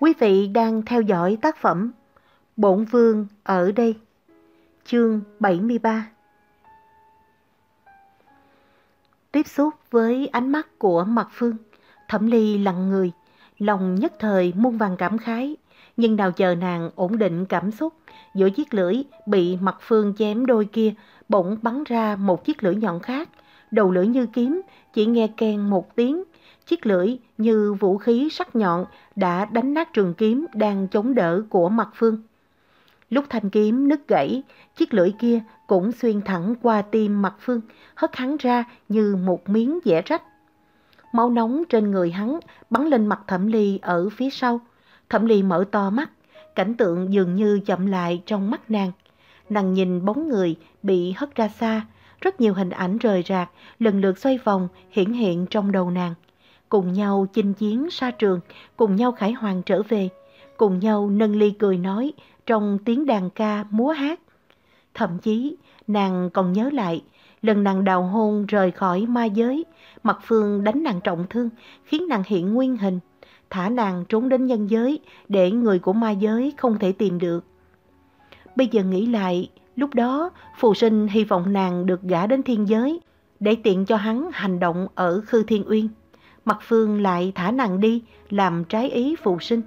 Quý vị đang theo dõi tác phẩm Bổn Vương ở đây, chương 73. Tiếp xúc với ánh mắt của Mạc Phương, Thẩm Ly lặng người, lòng nhất thời muôn vàng cảm khái, nhưng nào chờ nàng ổn định cảm xúc, giữa chiếc lưỡi bị Mạc Phương chém đôi kia bỗng bắn ra một chiếc lưỡi nhọn khác, đầu lưỡi như kiếm, chỉ nghe keng một tiếng, chiếc lưỡi như vũ khí sắc nhọn đã đánh nát trường kiếm đang chống đỡ của mặt phương. Lúc thanh kiếm nứt gãy, chiếc lưỡi kia cũng xuyên thẳng qua tim mặt phương, hất hắn ra như một miếng dẻ rách. Máu nóng trên người hắn bắn lên mặt thẩm ly ở phía sau. Thẩm ly mở to mắt, cảnh tượng dường như chậm lại trong mắt nàng. Nàng nhìn bóng người bị hất ra xa, rất nhiều hình ảnh rời rạc, lần lượt xoay vòng hiển hiện trong đầu nàng cùng nhau chinh chiến xa trường, cùng nhau khải hoàng trở về, cùng nhau nâng ly cười nói trong tiếng đàn ca múa hát. Thậm chí, nàng còn nhớ lại, lần nàng đào hôn rời khỏi ma giới, mặt phương đánh nàng trọng thương, khiến nàng hiện nguyên hình, thả nàng trốn đến nhân giới để người của ma giới không thể tìm được. Bây giờ nghĩ lại, lúc đó phù sinh hy vọng nàng được gả đến thiên giới, để tiện cho hắn hành động ở Khư Thiên Uyên. Mặt Phương lại thả nàng đi, làm trái ý phụ sinh.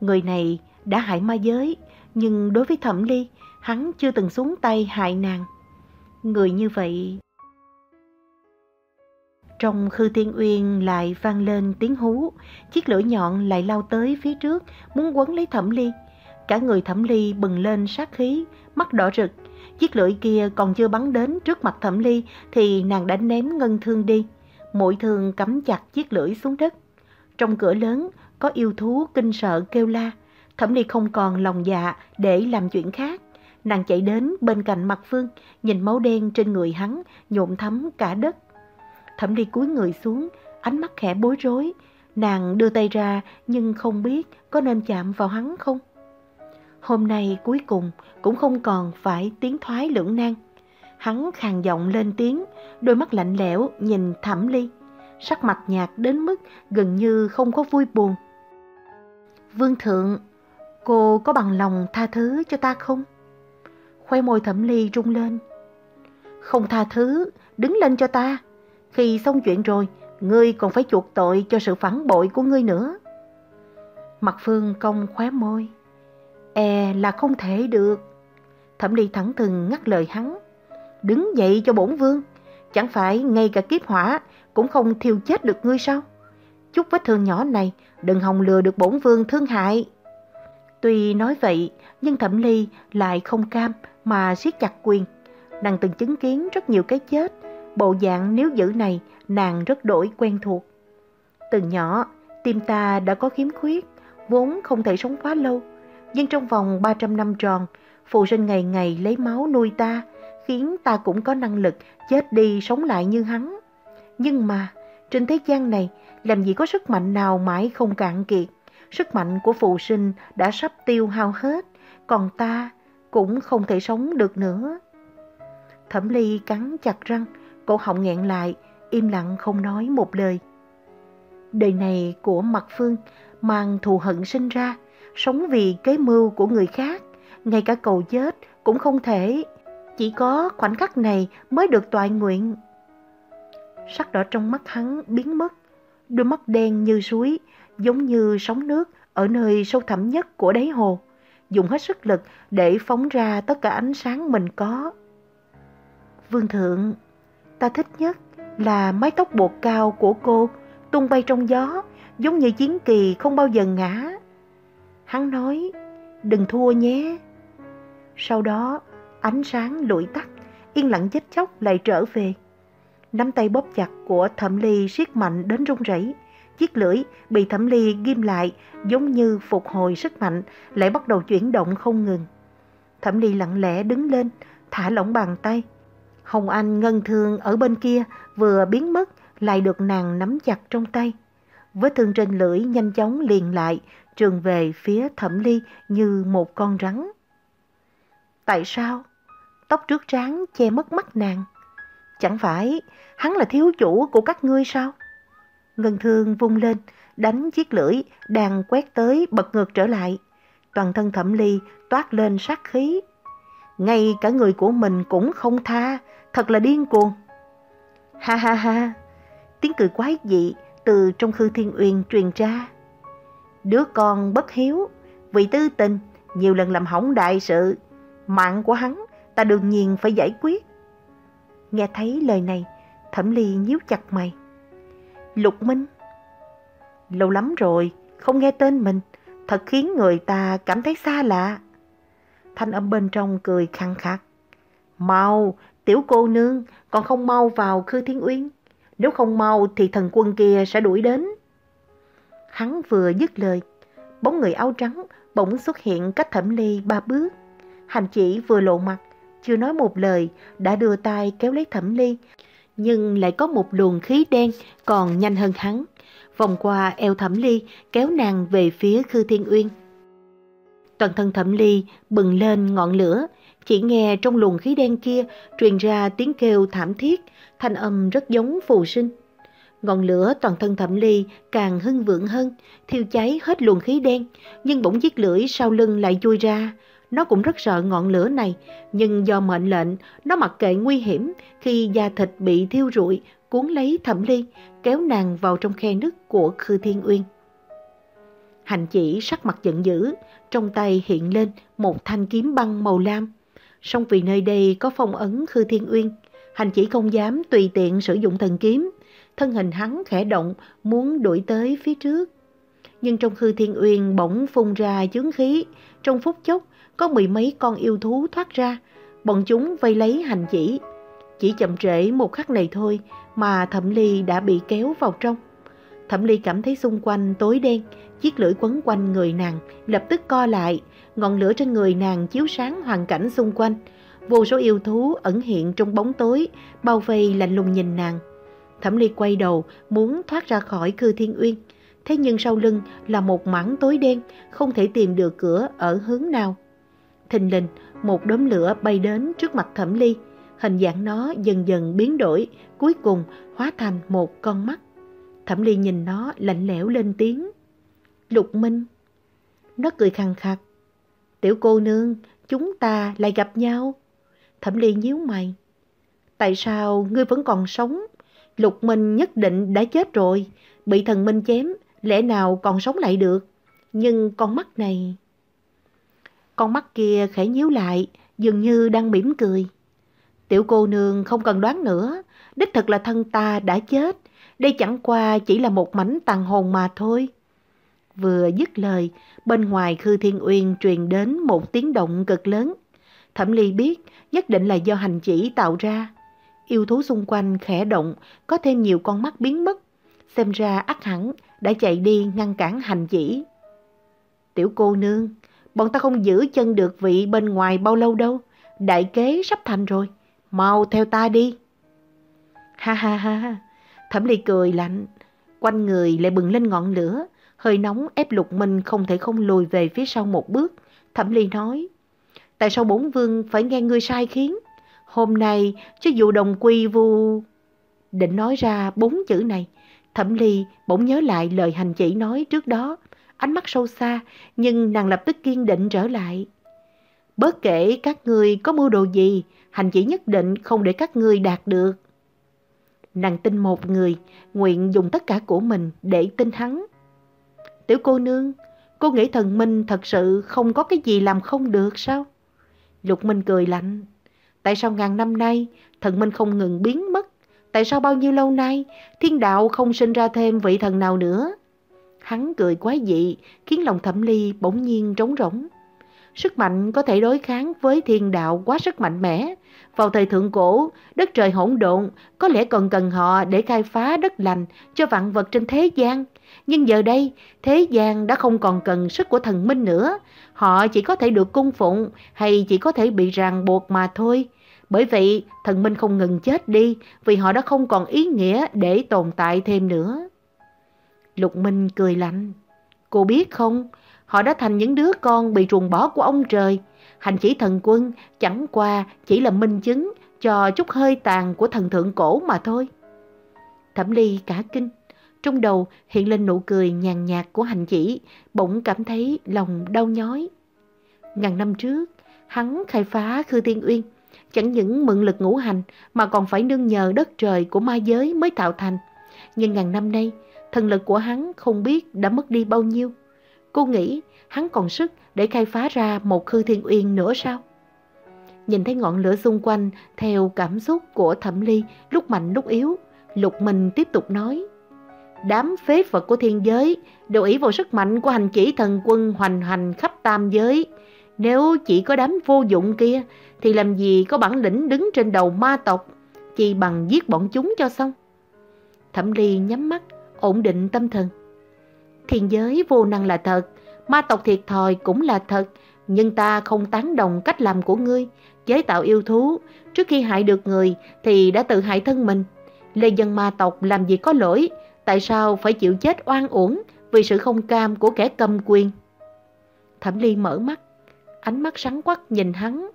Người này đã hại ma giới, nhưng đối với Thẩm Ly, hắn chưa từng xuống tay hại nàng. Người như vậy... Trong khư thiên uyên lại vang lên tiếng hú, chiếc lưỡi nhọn lại lao tới phía trước, muốn quấn lấy thẩm ly. Cả người thẩm ly bừng lên sát khí, mắt đỏ rực. Chiếc lưỡi kia còn chưa bắn đến trước mặt thẩm ly thì nàng đã ném ngân thương đi mỗi thương cắm chặt chiếc lưỡi xuống đất. Trong cửa lớn có yêu thú kinh sợ kêu la, Thẩm Ly không còn lòng dạ để làm chuyện khác. Nàng chạy đến bên cạnh mặt Phương, nhìn máu đen trên người hắn nhộn thấm cả đất. Thẩm Ly cúi người xuống, ánh mắt khẽ bối rối. Nàng đưa tay ra nhưng không biết có nên chạm vào hắn không. Hôm nay cuối cùng cũng không còn phải tiến thoái lưỡng nan. Hắn khàn giọng lên tiếng, đôi mắt lạnh lẽo nhìn Thẩm Ly, sắc mặt nhạt đến mức gần như không có vui buồn. Vương thượng, cô có bằng lòng tha thứ cho ta không? Khoe môi Thẩm Ly rung lên. Không tha thứ, đứng lên cho ta. Khi xong chuyện rồi, ngươi còn phải chuộc tội cho sự phản bội của ngươi nữa. Mặt Phương cong khóe môi. E là không thể được. Thẩm Ly thẳng thừng ngắt lời hắn. Đứng dậy cho bổn vương, chẳng phải ngay cả kiếp hỏa cũng không thiêu chết được ngươi sao? Chút vết thương nhỏ này đừng hòng lừa được bổn vương thương hại. Tuy nói vậy, nhưng Thẩm Ly lại không cam mà siết chặt quyền. Nàng từng chứng kiến rất nhiều cái chết, bộ dạng nếu giữ này nàng rất đổi quen thuộc. Từ nhỏ, tim ta đã có khiếm khuyết, vốn không thể sống quá lâu. Nhưng trong vòng 300 năm tròn, phụ sinh ngày ngày lấy máu nuôi ta, khiến ta cũng có năng lực chết đi sống lại như hắn. Nhưng mà, trên thế gian này, làm gì có sức mạnh nào mãi không cạn kiệt. Sức mạnh của phụ sinh đã sắp tiêu hao hết, còn ta cũng không thể sống được nữa. Thẩm ly cắn chặt răng, cổ họng nghẹn lại, im lặng không nói một lời. Đời này của Mặt Phương mang thù hận sinh ra, sống vì kế mưu của người khác, ngay cả cầu chết cũng không thể chỉ có khoảnh khắc này mới được toại nguyện. Sắc đỏ trong mắt hắn biến mất, đôi mắt đen như suối, giống như sóng nước ở nơi sâu thẳm nhất của đáy hồ, dùng hết sức lực để phóng ra tất cả ánh sáng mình có. Vương thượng, ta thích nhất là mái tóc bột cao của cô tung bay trong gió, giống như chiến kỳ không bao giờ ngã. Hắn nói, đừng thua nhé. Sau đó, Ánh sáng lụi tắt, yên lặng chết chóc lại trở về. Nắm tay bóp chặt của thẩm ly siết mạnh đến run rẩy. Chiếc lưỡi bị thẩm ly ghim lại giống như phục hồi sức mạnh lại bắt đầu chuyển động không ngừng. Thẩm ly lặng lẽ đứng lên, thả lỏng bàn tay. Hồng Anh ngân thương ở bên kia vừa biến mất lại được nàng nắm chặt trong tay. Vết thương trên lưỡi nhanh chóng liền lại, trường về phía thẩm ly như một con rắn. Tại sao? Tóc trước trán che mất mắt nàng. Chẳng phải hắn là thiếu chủ của các ngươi sao? Ngân thương vung lên, đánh chiếc lưỡi đang quét tới bật ngược trở lại. Toàn thân thẩm ly toát lên sát khí. Ngay cả người của mình cũng không tha, thật là điên cuồng. Ha ha ha, tiếng cười quái dị từ trong khư thiên uyên truyền ra. Đứa con bất hiếu, vì tư tình, nhiều lần làm hỏng đại sự. Mạng của hắn ta đương nhiên phải giải quyết. Nghe thấy lời này, thẩm ly nhíu chặt mày. Lục Minh Lâu lắm rồi, không nghe tên mình, thật khiến người ta cảm thấy xa lạ. Thanh âm bên trong cười khăng khắc. Mau, tiểu cô nương, còn không mau vào Khư Thiên Uyên. Nếu không mau thì thần quân kia sẽ đuổi đến. Hắn vừa dứt lời, bóng người áo trắng bỗng xuất hiện cách thẩm ly ba bước. Hành chỉ vừa lộ mặt, chưa nói một lời, đã đưa tay kéo lấy thẩm ly, nhưng lại có một luồng khí đen còn nhanh hơn hắn. Vòng qua eo thẩm ly, kéo nàng về phía Khư Thiên Uyên. Toàn thân thẩm ly bừng lên ngọn lửa, chỉ nghe trong luồng khí đen kia truyền ra tiếng kêu thảm thiết, thanh âm rất giống phù sinh. Ngọn lửa toàn thân thẩm ly càng hưng vượng hơn, thiêu cháy hết luồng khí đen, nhưng bỗng chiếc lưỡi sau lưng lại chui ra. Nó cũng rất sợ ngọn lửa này, nhưng do mệnh lệnh, nó mặc kệ nguy hiểm khi da thịt bị thiêu rụi, cuốn lấy thẩm ly, kéo nàng vào trong khe nứt của Khư Thiên Uyên. Hành chỉ sắc mặt giận dữ, trong tay hiện lên một thanh kiếm băng màu lam. Song vì nơi đây có phong ấn Khư Thiên Uyên, hành chỉ không dám tùy tiện sử dụng thần kiếm. Thân hình hắn khẽ động, muốn đuổi tới phía trước. Nhưng trong Khư Thiên Uyên bỗng phun ra chướng khí, trong phút chốc có mười mấy con yêu thú thoát ra, bọn chúng vây lấy hành chỉ. Chỉ chậm trễ một khắc này thôi mà Thẩm Ly đã bị kéo vào trong. Thẩm Ly cảm thấy xung quanh tối đen, chiếc lưỡi quấn quanh người nàng, lập tức co lại, ngọn lửa trên người nàng chiếu sáng hoàn cảnh xung quanh. Vô số yêu thú ẩn hiện trong bóng tối, bao vây lạnh lùng nhìn nàng. Thẩm Ly quay đầu, muốn thoát ra khỏi cư thiên uyên. Thế nhưng sau lưng là một mảng tối đen, không thể tìm được cửa ở hướng nào. Thình lình, một đốm lửa bay đến trước mặt Thẩm Ly. Hình dạng nó dần dần biến đổi, cuối cùng hóa thành một con mắt. Thẩm Ly nhìn nó lạnh lẽo lên tiếng. Lục Minh. Nó cười khằng khặc. Tiểu cô nương, chúng ta lại gặp nhau. Thẩm Ly nhíu mày. Tại sao ngươi vẫn còn sống? Lục Minh nhất định đã chết rồi, bị thần Minh chém, lẽ nào còn sống lại được? Nhưng con mắt này... Con mắt kia khẽ nhíu lại, dường như đang mỉm cười. Tiểu cô nương không cần đoán nữa, đích thực là thân ta đã chết, đây chẳng qua chỉ là một mảnh tàn hồn mà thôi. Vừa dứt lời, bên ngoài Khư Thiên Uyên truyền đến một tiếng động cực lớn. Thẩm Ly biết nhất định là do hành chỉ tạo ra. Yêu thú xung quanh khẽ động, có thêm nhiều con mắt biến mất. Xem ra ắt hẳn đã chạy đi ngăn cản hành chỉ. Tiểu cô nương, bọn ta không giữ chân được vị bên ngoài bao lâu đâu. Đại kế sắp thành rồi, mau theo ta đi. Ha ha ha, thẩm ly cười lạnh, quanh người lại bừng lên ngọn lửa, hơi nóng ép lục minh không thể không lùi về phía sau một bước. Thẩm ly nói, tại sao bốn vương phải nghe ngươi sai khiến? Hôm nay, cho dù đồng quy vu... Định nói ra bốn chữ này, Thẩm Ly bỗng nhớ lại lời hành chỉ nói trước đó, ánh mắt sâu xa, nhưng nàng lập tức kiên định trở lại. Bớt kể các ngươi có mưu đồ gì, hành chỉ nhất định không để các ngươi đạt được. Nàng tin một người, nguyện dùng tất cả của mình để tin hắn. Tiểu cô nương, cô nghĩ thần minh thật sự không có cái gì làm không được sao? Lục Minh cười lạnh. Tại sao ngàn năm nay thần minh không ngừng biến mất? Tại sao bao nhiêu lâu nay thiên đạo không sinh ra thêm vị thần nào nữa? Hắn cười quái dị, khiến lòng thẩm ly bỗng nhiên trống rỗng. Sức mạnh có thể đối kháng với thiên đạo quá sức mạnh mẽ. Vào thời thượng cổ, đất trời hỗn độn có lẽ còn cần họ để khai phá đất lành cho vạn vật trên thế gian. Nhưng giờ đây, thế gian đã không còn cần sức của thần minh nữa. Họ chỉ có thể được cung phụng hay chỉ có thể bị ràng buộc mà thôi. Bởi vậy, thần minh không ngừng chết đi vì họ đã không còn ý nghĩa để tồn tại thêm nữa. Lục Minh cười lạnh. Cô biết không, họ đã thành những đứa con bị ruồng bỏ của ông trời. Hành chỉ thần quân chẳng qua chỉ là minh chứng cho chút hơi tàn của thần thượng cổ mà thôi. Thẩm Ly cả kinh, Trong đầu hiện lên nụ cười nhàn nhạt của hành chỉ, bỗng cảm thấy lòng đau nhói. Ngàn năm trước, hắn khai phá Khư Tiên Uyên, chẳng những mượn lực ngũ hành mà còn phải nương nhờ đất trời của ma giới mới tạo thành. Nhưng ngàn năm nay, thần lực của hắn không biết đã mất đi bao nhiêu. Cô nghĩ hắn còn sức để khai phá ra một Khư Thiên Uyên nữa sao? Nhìn thấy ngọn lửa xung quanh theo cảm xúc của Thẩm Ly lúc mạnh lúc yếu, Lục Minh tiếp tục nói. Đám phế vật của thiên giới đều ý vào sức mạnh của hành chỉ thần quân hoành hành khắp tam giới. Nếu chỉ có đám vô dụng kia thì làm gì có bản lĩnh đứng trên đầu ma tộc, chỉ bằng giết bọn chúng cho xong. Thẩm Ly nhắm mắt, ổn định tâm thần. Thiên giới vô năng là thật, ma tộc thiệt thòi cũng là thật, nhưng ta không tán đồng cách làm của ngươi, chế tạo yêu thú, trước khi hại được người thì đã tự hại thân mình. Lê dân ma tộc làm gì có lỗi, tại sao phải chịu chết oan uổng vì sự không cam của kẻ cầm quyền? Thẩm Ly mở mắt, ánh mắt sáng quắc nhìn hắn.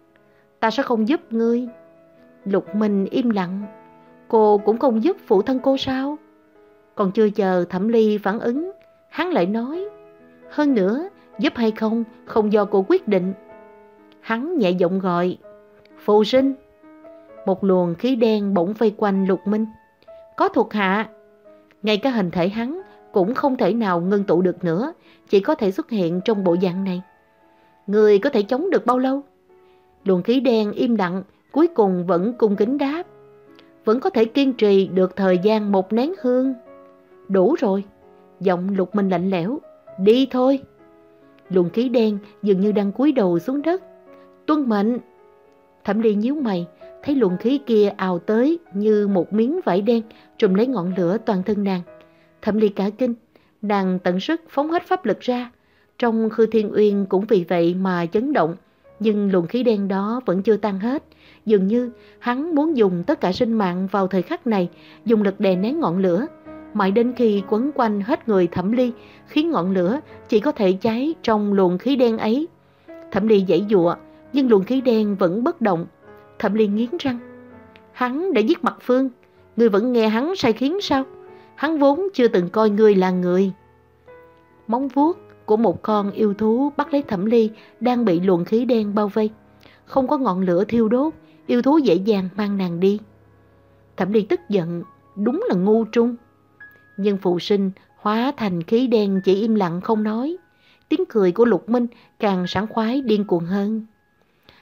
Ta sẽ không giúp ngươi. Lục Minh im lặng. Cô cũng không giúp phụ thân cô sao? Còn chưa chờ Thẩm Ly phản ứng, hắn lại nói. Hơn nữa, giúp hay không, không do cô quyết định. Hắn nhẹ giọng gọi. Phụ sinh. Một luồng khí đen bỗng vây quanh Lục Minh. Có thuộc hạ. Ngay cả hình thể hắn cũng không thể nào ngưng tụ được nữa, chỉ có thể xuất hiện trong bộ dạng này. Người có thể chống được bao lâu? Luồng khí đen im lặng, cuối cùng vẫn cung kính đáp. Vẫn có thể kiên trì được thời gian một nén hương. Đủ rồi. Giọng lục minh lạnh lẽo. Đi thôi. Luồng khí đen dường như đang cúi đầu xuống đất. Tuân mệnh. Thẩm ly nhíu mày, thấy luồng khí kia ào tới như một miếng vải đen trùm lấy ngọn lửa toàn thân nàng. Thẩm ly cả kinh, nàng tận sức phóng hết pháp lực ra. Trong khư thiên uyên cũng vì vậy mà chấn động, nhưng luồng khí đen đó vẫn chưa tan hết. Dường như hắn muốn dùng tất cả sinh mạng vào thời khắc này, dùng lực đè nén ngọn lửa. Mãi đến khi quấn quanh hết người thẩm ly, khiến ngọn lửa chỉ có thể cháy trong luồng khí đen ấy. Thẩm ly dãy dụa, nhưng luồng khí đen vẫn bất động. Thẩm ly nghiến răng. Hắn đã giết mặt phương, người vẫn nghe hắn sai khiến sao? Hắn vốn chưa từng coi người là người. Móng vuốt của một con yêu thú bắt lấy thẩm ly đang bị luồng khí đen bao vây. Không có ngọn lửa thiêu đốt, yêu thú dễ dàng mang nàng đi. Thẩm ly tức giận, đúng là ngu trung. Nhưng phụ sinh hóa thành khí đen chỉ im lặng không nói. Tiếng cười của Lục Minh càng sảng khoái điên cuồng hơn.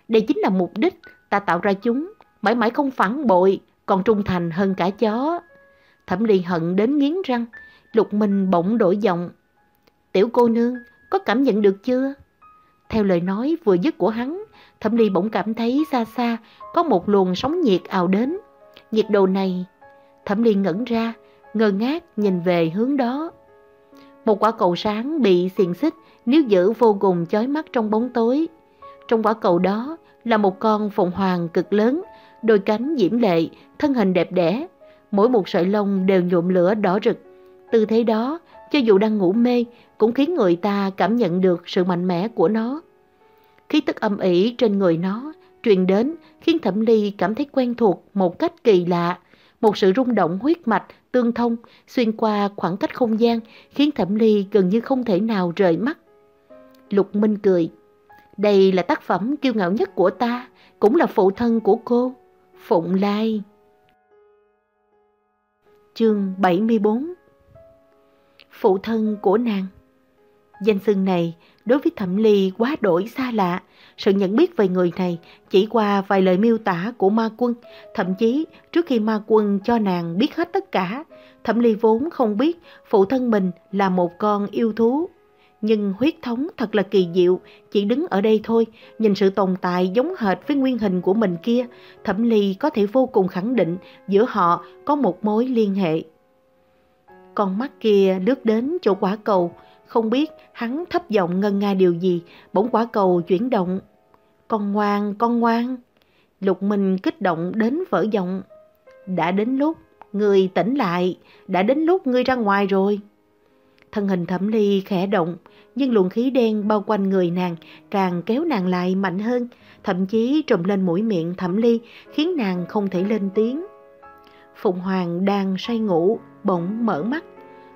Đây chính là mục đích ta tạo ra chúng, mãi mãi không phản bội, còn trung thành hơn cả chó. Thẩm Ly hận đến nghiến răng, Lục Minh bỗng đổi giọng. Tiểu cô nương, có cảm nhận được chưa? Theo lời nói vừa dứt của hắn, Thẩm Ly bỗng cảm thấy xa xa có một luồng sóng nhiệt ào đến. Nhiệt độ này, Thẩm Ly ngẩn ra, ngơ ngác nhìn về hướng đó. Một quả cầu sáng bị xiềng xích níu giữ vô cùng chói mắt trong bóng tối. Trong quả cầu đó là một con phụng hoàng cực lớn, đôi cánh diễm lệ, thân hình đẹp đẽ. Mỗi một sợi lông đều nhuộm lửa đỏ rực. Tư thế đó, cho dù đang ngủ mê, cũng khiến người ta cảm nhận được sự mạnh mẽ của nó. Khí tức âm ỉ trên người nó truyền đến khiến Thẩm Ly cảm thấy quen thuộc một cách kỳ lạ. Một sự rung động huyết mạch, tương thông, xuyên qua khoảng cách không gian khiến Thẩm Ly gần như không thể nào rời mắt. Lục Minh cười. Đây là tác phẩm kiêu ngạo nhất của ta, cũng là phụ thân của cô, Phụng Lai. Chương 74 Phụ thân của nàng Danh xưng này đối với Thẩm Ly quá đổi xa lạ. Sự nhận biết về người này chỉ qua vài lời miêu tả của ma quân. Thậm chí trước khi ma quân cho nàng biết hết tất cả, Thẩm Ly vốn không biết phụ thân mình là một con yêu thú. Nhưng huyết thống thật là kỳ diệu, chỉ đứng ở đây thôi, nhìn sự tồn tại giống hệt với nguyên hình của mình kia, Thẩm Ly có thể vô cùng khẳng định giữa họ có một mối liên hệ. Con mắt kia lướt đến chỗ quả cầu, không biết hắn thấp giọng ngân nga điều gì, bỗng quả cầu chuyển động. Con ngoan, con ngoan. Lục Minh kích động đến vỡ giọng. Đã đến lúc, người tỉnh lại, đã đến lúc ngươi ra ngoài rồi. Thân hình thẩm ly khẽ động, nhưng luồng khí đen bao quanh người nàng càng kéo nàng lại mạnh hơn, thậm chí trùm lên mũi miệng thẩm ly, khiến nàng không thể lên tiếng. Phụng Hoàng đang say ngủ, bỗng mở mắt.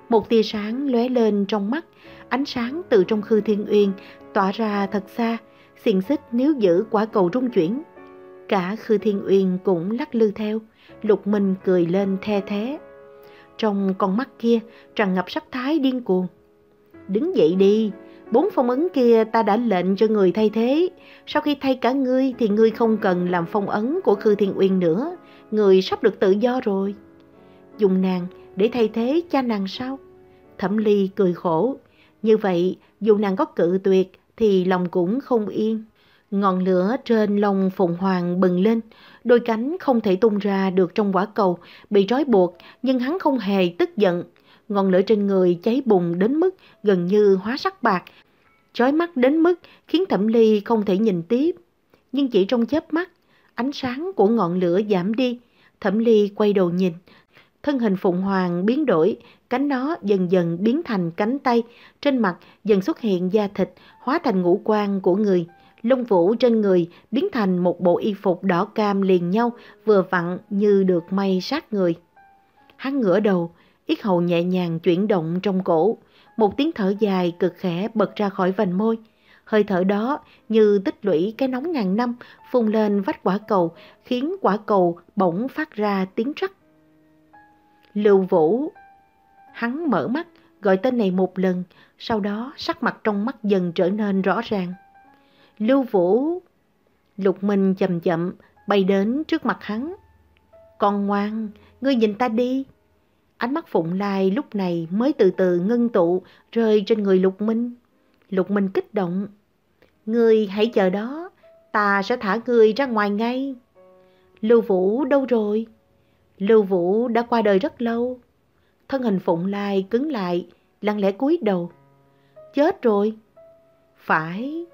Một tia sáng lóe lên trong mắt, ánh sáng từ trong khư thiên uyên tỏa ra thật xa, xiềng xích nếu giữ quả cầu rung chuyển. Cả khư thiên uyên cũng lắc lư theo, lục minh cười lên the thế. Trong con mắt kia tràn ngập sắc thái điên cuồng. Đứng dậy đi, bốn phong ấn kia ta đã lệnh cho người thay thế. Sau khi thay cả ngươi thì ngươi không cần làm phong ấn của Khư Thiên Uyên nữa. Người sắp được tự do rồi. Dùng nàng để thay thế cha nàng sao? Thẩm Ly cười khổ. Như vậy, dù nàng có cự tuyệt thì lòng cũng không yên. Ngọn lửa trên lông phụng hoàng bừng lên, đôi cánh không thể tung ra được trong quả cầu, bị trói buộc, nhưng hắn không hề tức giận. Ngọn lửa trên người cháy bùng đến mức gần như hóa sắc bạc, chói mắt đến mức khiến Thẩm Ly không thể nhìn tiếp. Nhưng chỉ trong chớp mắt, ánh sáng của ngọn lửa giảm đi, Thẩm Ly quay đầu nhìn, thân hình Phụng Hoàng biến đổi, cánh nó dần dần biến thành cánh tay, trên mặt dần xuất hiện da thịt, hóa thành ngũ quan của người. Lông vũ trên người biến thành một bộ y phục đỏ cam liền nhau, vừa vặn như được may sát người. Hắn ngửa đầu, yết hầu nhẹ nhàng chuyển động trong cổ, một tiếng thở dài cực khẽ bật ra khỏi vành môi. Hơi thở đó như tích lũy cái nóng ngàn năm phun lên vách quả cầu, khiến quả cầu bỗng phát ra tiếng rắc. Lưu Vũ Hắn mở mắt, gọi tên này một lần, sau đó sắc mặt trong mắt dần trở nên rõ ràng. Lưu Vũ Lục Minh chậm chậm bay đến trước mặt hắn. Con ngoan, ngươi nhìn ta đi. Ánh mắt Phụng Lai lúc này mới từ từ ngưng tụ rơi trên người Lục Minh. Lục Minh kích động. Ngươi hãy chờ đó, ta sẽ thả ngươi ra ngoài ngay. Lưu Vũ đâu rồi? Lưu Vũ đã qua đời rất lâu. Thân hình Phụng Lai cứng lại, lặng lẽ cúi đầu. Chết rồi. Phải.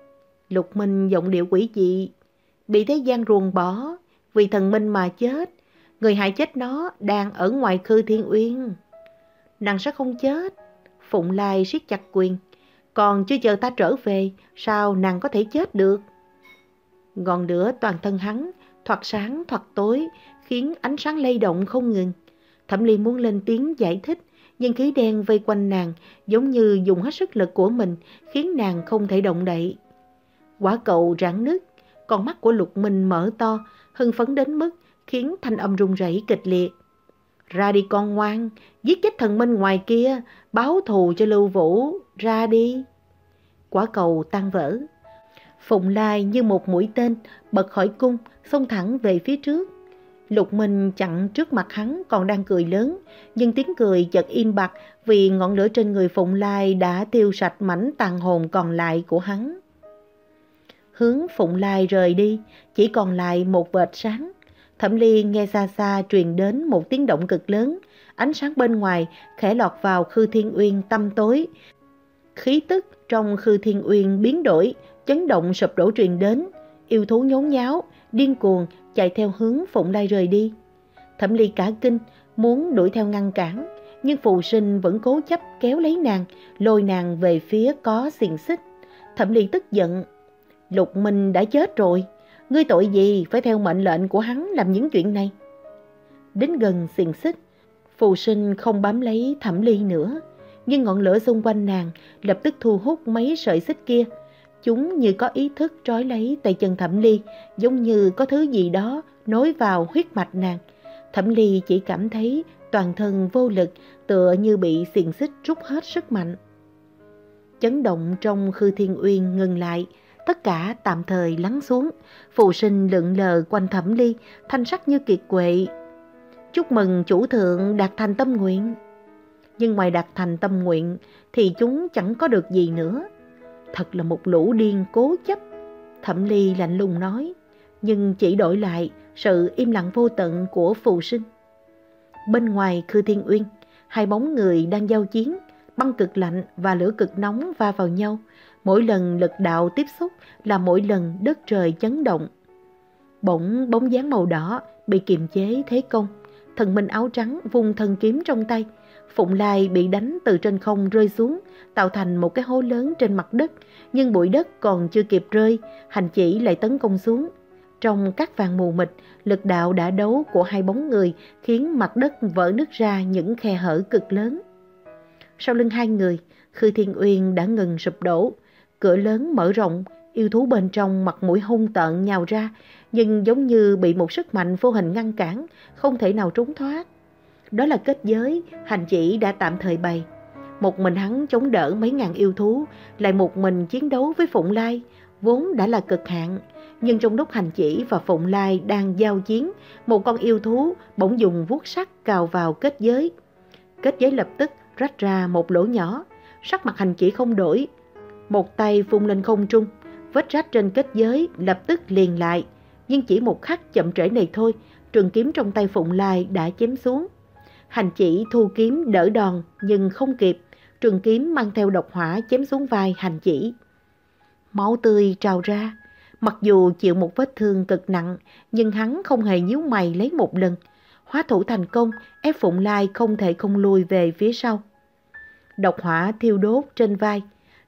Lục Minh giọng điệu quỷ dị. Bị thế gian ruồng bỏ, vì thần minh mà chết. Người hại chết nó đang ở ngoài khư thiên uyên. Nàng sẽ không chết. Phụng Lai siết chặt quyền. Còn chưa chờ ta trở về, sao nàng có thể chết được? Ngọn lửa toàn thân hắn, thoạt sáng thoạt tối, khiến ánh sáng lay động không ngừng. Thẩm Ly muốn lên tiếng giải thích, nhưng khí đen vây quanh nàng giống như dùng hết sức lực của mình, khiến nàng không thể động đậy. Quả cầu rạn nứt, con mắt của Lục Minh mở to, hưng phấn đến mức khiến thanh âm rung rẩy kịch liệt. Ra đi con ngoan, giết chết thần minh ngoài kia, báo thù cho Lưu Vũ, ra đi. Quả cầu tan vỡ. Phụng Lai như một mũi tên, bật khỏi cung, xông thẳng về phía trước. Lục Minh chặn trước mặt hắn còn đang cười lớn, nhưng tiếng cười chợt im bặt vì ngọn lửa trên người Phụng Lai đã tiêu sạch mảnh tàn hồn còn lại của hắn. Hướng Phụng Lai rời đi, chỉ còn lại một vệt sáng. Thẩm Ly nghe xa xa truyền đến một tiếng động cực lớn, ánh sáng bên ngoài khẽ lọt vào Khư Thiên Uyên tâm tối. Khí tức trong Khư Thiên Uyên biến đổi, chấn động sụp đổ truyền đến, yêu thú nhốn nháo, điên cuồng chạy theo hướng Phụng Lai rời đi. Thẩm Ly cả kinh, muốn đuổi theo ngăn cản, nhưng phù sinh vẫn cố chấp kéo lấy nàng, lôi nàng về phía có xiềng xích. Thẩm Ly tức giận, Lục Minh đã chết rồi, ngươi tội gì phải theo mệnh lệnh của hắn làm những chuyện này? Đến gần xiềng xích, phù sinh không bám lấy thẩm ly nữa, nhưng ngọn lửa xung quanh nàng lập tức thu hút mấy sợi xích kia. Chúng như có ý thức trói lấy tay chân thẩm ly, giống như có thứ gì đó nối vào huyết mạch nàng. Thẩm ly chỉ cảm thấy toàn thân vô lực, tựa như bị xiềng xích rút hết sức mạnh. Chấn động trong khư thiên uyên ngừng lại, Tất cả tạm thời lắng xuống, phù sinh lượn lờ quanh thẩm ly, thanh sắc như kiệt quệ. Chúc mừng chủ thượng đạt thành tâm nguyện. Nhưng ngoài đạt thành tâm nguyện thì chúng chẳng có được gì nữa. Thật là một lũ điên cố chấp. Thẩm ly lạnh lùng nói, nhưng chỉ đổi lại sự im lặng vô tận của phù sinh. Bên ngoài Khư Thiên Uyên, hai bóng người đang giao chiến, băng cực lạnh và lửa cực nóng va vào nhau, Mỗi lần lực đạo tiếp xúc là mỗi lần đất trời chấn động. Bỗng bóng dáng màu đỏ bị kiềm chế thế công. Thần minh áo trắng vung thân kiếm trong tay. Phụng Lai bị đánh từ trên không rơi xuống, tạo thành một cái hố lớn trên mặt đất. Nhưng bụi đất còn chưa kịp rơi, hành chỉ lại tấn công xuống. Trong các vàng mù mịt, lực đạo đã đấu của hai bóng người khiến mặt đất vỡ nứt ra những khe hở cực lớn. sau lưng hai người, Khư Thiên Uyên đã ngừng sụp đổ. Cửa lớn mở rộng, yêu thú bên trong mặt mũi hung tợn nhào ra, nhưng giống như bị một sức mạnh vô hình ngăn cản, không thể nào trốn thoát. Đó là kết giới, hành chỉ đã tạm thời bày. Một mình hắn chống đỡ mấy ngàn yêu thú, lại một mình chiến đấu với Phụng Lai, vốn đã là cực hạn. Nhưng trong lúc hành chỉ và Phụng Lai đang giao chiến, một con yêu thú bỗng dùng vuốt sắt cào vào kết giới. Kết giới lập tức rách ra một lỗ nhỏ, sắc mặt hành chỉ không đổi. Một tay phun lên không trung, vết rách trên kết giới lập tức liền lại. Nhưng chỉ một khắc chậm trễ này thôi, trường kiếm trong tay Phụng Lai đã chém xuống. Hành chỉ thu kiếm đỡ đòn nhưng không kịp, trường kiếm mang theo độc hỏa chém xuống vai hành chỉ. Máu tươi trào ra, mặc dù chịu một vết thương cực nặng nhưng hắn không hề nhíu mày lấy một lần. Hóa thủ thành công, ép Phụng Lai không thể không lùi về phía sau. Độc hỏa thiêu đốt trên vai,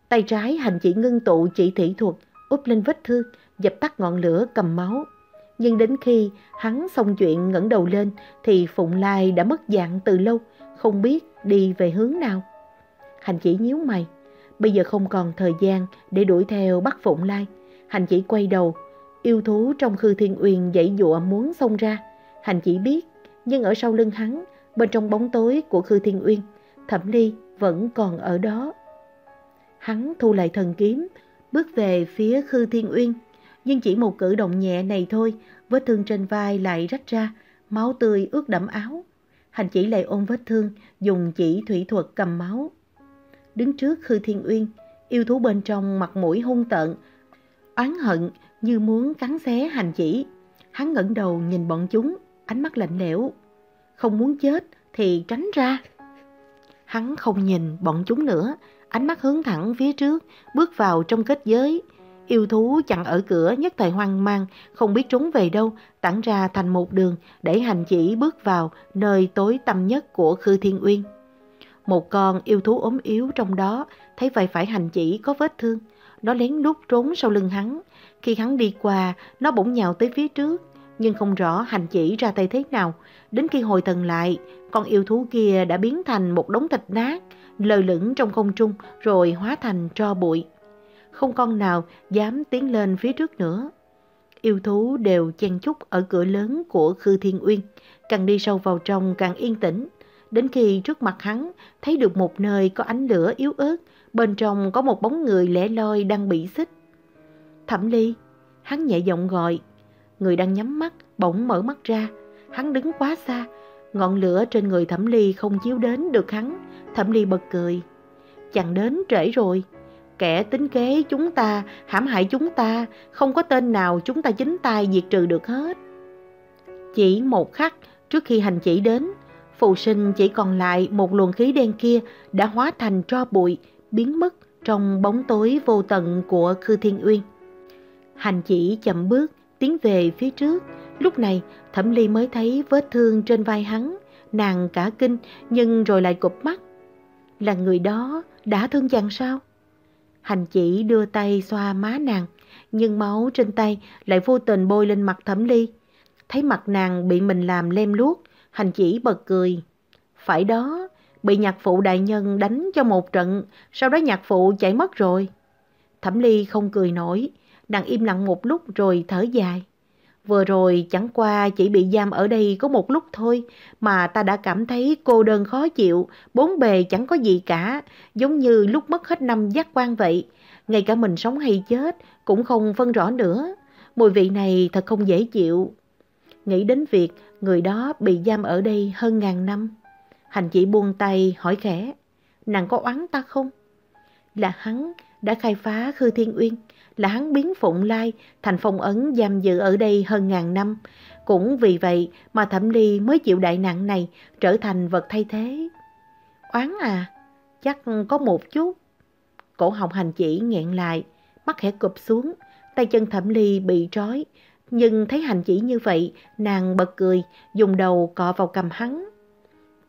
tay trái hành chỉ ngưng tụ chỉ thủy thuật, úp lên vết thương, dập tắt ngọn lửa cầm máu. Nhưng đến khi hắn xong chuyện ngẩng đầu lên thì Phụng Lai đã mất dạng từ lâu, không biết đi về hướng nào. Hành chỉ nhíu mày, bây giờ không còn thời gian để đuổi theo bắt Phụng Lai. Hành chỉ quay đầu, yêu thú trong khư thiên uyên dãy dụa muốn xông ra. Hành chỉ biết, nhưng ở sau lưng hắn, bên trong bóng tối của khư thiên uyên, thẩm ly vẫn còn ở đó. Hắn thu lại thần kiếm, bước về phía khư thiên uyên nhưng chỉ một cử động nhẹ này thôi, vết thương trên vai lại rách ra, máu tươi ướt đẫm áo. Hành chỉ lại ôm vết thương, dùng chỉ thủy thuật cầm máu. Đứng trước Khư Thiên Uyên, yêu thú bên trong mặt mũi hung tợn, oán hận như muốn cắn xé hành chỉ. Hắn ngẩng đầu nhìn bọn chúng, ánh mắt lạnh lẽo. Không muốn chết thì tránh ra. Hắn không nhìn bọn chúng nữa, ánh mắt hướng thẳng phía trước, bước vào trong kết giới, Yêu thú chặn ở cửa nhất thời hoang mang, không biết trốn về đâu, tản ra thành một đường để hành chỉ bước vào nơi tối tăm nhất của Khư Thiên Uyên. Một con yêu thú ốm yếu trong đó thấy vậy phải hành chỉ có vết thương. Nó lén lút trốn sau lưng hắn. Khi hắn đi qua, nó bỗng nhào tới phía trước. Nhưng không rõ hành chỉ ra tay thế nào. Đến khi hồi thần lại, con yêu thú kia đã biến thành một đống thịt nát, lờ lửng trong không trung rồi hóa thành tro bụi không con nào dám tiến lên phía trước nữa. Yêu thú đều chen chúc ở cửa lớn của Khư Thiên Uyên, càng đi sâu vào trong càng yên tĩnh. Đến khi trước mặt hắn thấy được một nơi có ánh lửa yếu ớt, bên trong có một bóng người lẻ loi đang bị xích. Thẩm Ly, hắn nhẹ giọng gọi. Người đang nhắm mắt, bỗng mở mắt ra. Hắn đứng quá xa, ngọn lửa trên người Thẩm Ly không chiếu đến được hắn. Thẩm Ly bật cười. Chàng đến trễ rồi. Kẻ tính kế chúng ta, hãm hại chúng ta, không có tên nào chúng ta chính tay diệt trừ được hết. Chỉ một khắc trước khi hành chỉ đến, phụ sinh chỉ còn lại một luồng khí đen kia đã hóa thành tro bụi, biến mất trong bóng tối vô tận của Khư Thiên Uyên. Hành chỉ chậm bước, tiến về phía trước. Lúc này, Thẩm Ly mới thấy vết thương trên vai hắn, nàng cả kinh nhưng rồi lại cụp mắt. Là người đó đã thương chàng sao? Hành chỉ đưa tay xoa má nàng, nhưng máu trên tay lại vô tình bôi lên mặt thẩm ly. Thấy mặt nàng bị mình làm lem luốc, hành chỉ bật cười. Phải đó, bị nhạc phụ đại nhân đánh cho một trận, sau đó nhạc phụ chạy mất rồi. Thẩm ly không cười nổi, nàng im lặng một lúc rồi thở dài. Vừa rồi chẳng qua chỉ bị giam ở đây có một lúc thôi mà ta đã cảm thấy cô đơn khó chịu, bốn bề chẳng có gì cả, giống như lúc mất hết năm giác quan vậy. Ngay cả mình sống hay chết cũng không phân rõ nữa. Mùi vị này thật không dễ chịu. Nghĩ đến việc người đó bị giam ở đây hơn ngàn năm. Hành chỉ buông tay hỏi khẽ, nàng có oán ta không? Là hắn đã khai phá Khư Thiên Uyên, là hắn biến Phụng Lai thành phong ấn giam giữ ở đây hơn ngàn năm. Cũng vì vậy mà Thẩm Ly mới chịu đại nạn này trở thành vật thay thế. Oán à, chắc có một chút. Cổ họng hành chỉ nghẹn lại, mắt khẽ cụp xuống, tay chân Thẩm Ly bị trói. Nhưng thấy hành chỉ như vậy, nàng bật cười, dùng đầu cọ vào cầm hắn.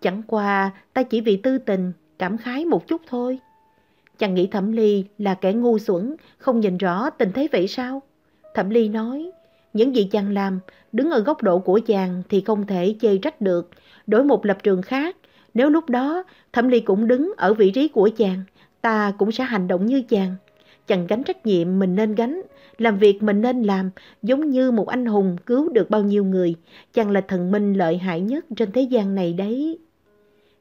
Chẳng qua ta chỉ vì tư tình, cảm khái một chút thôi. Chàng nghĩ Thẩm Ly là kẻ ngu xuẩn, không nhìn rõ tình thế vậy sao? Thẩm Ly nói, những gì chàng làm, đứng ở góc độ của chàng thì không thể chê trách được. Đổi một lập trường khác, Nếu lúc đó Thẩm Ly cũng đứng ở vị trí của chàng, ta cũng sẽ hành động như chàng. Chàng gánh trách nhiệm mình nên gánh, làm việc mình nên làm, giống như một anh hùng cứu được bao nhiêu người. Chàng là thần minh lợi hại nhất trên thế gian này đấy.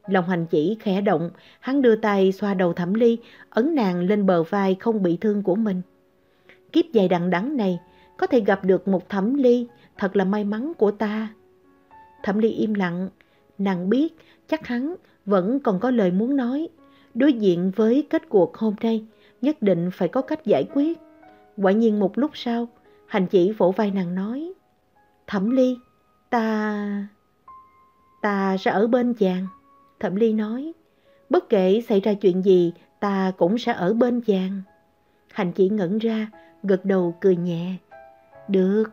Lòng hành chỉ khẽ động, hắn đưa tay xoa đầu Thẩm Ly, ấn nàng lên bờ vai không bị thương của mình. Kiếp dài đằng đẵng này, có thể gặp được một Thẩm Ly, thật là may mắn của ta. Thẩm Ly im lặng, nàng biết chắc hắn vẫn còn có lời muốn nói. Đối diện với kết cuộc hôm nay, nhất định phải có cách giải quyết. Quả nhiên một lúc sau, hành chỉ vỗ vai nàng nói, Thẩm Ly, ta... ta sẽ ở bên chàng. Thẩm Ly nói, bất kể xảy ra chuyện gì, ta cũng sẽ ở bên chàng. Hành chỉ ngẩn ra, gật đầu cười nhẹ. Được.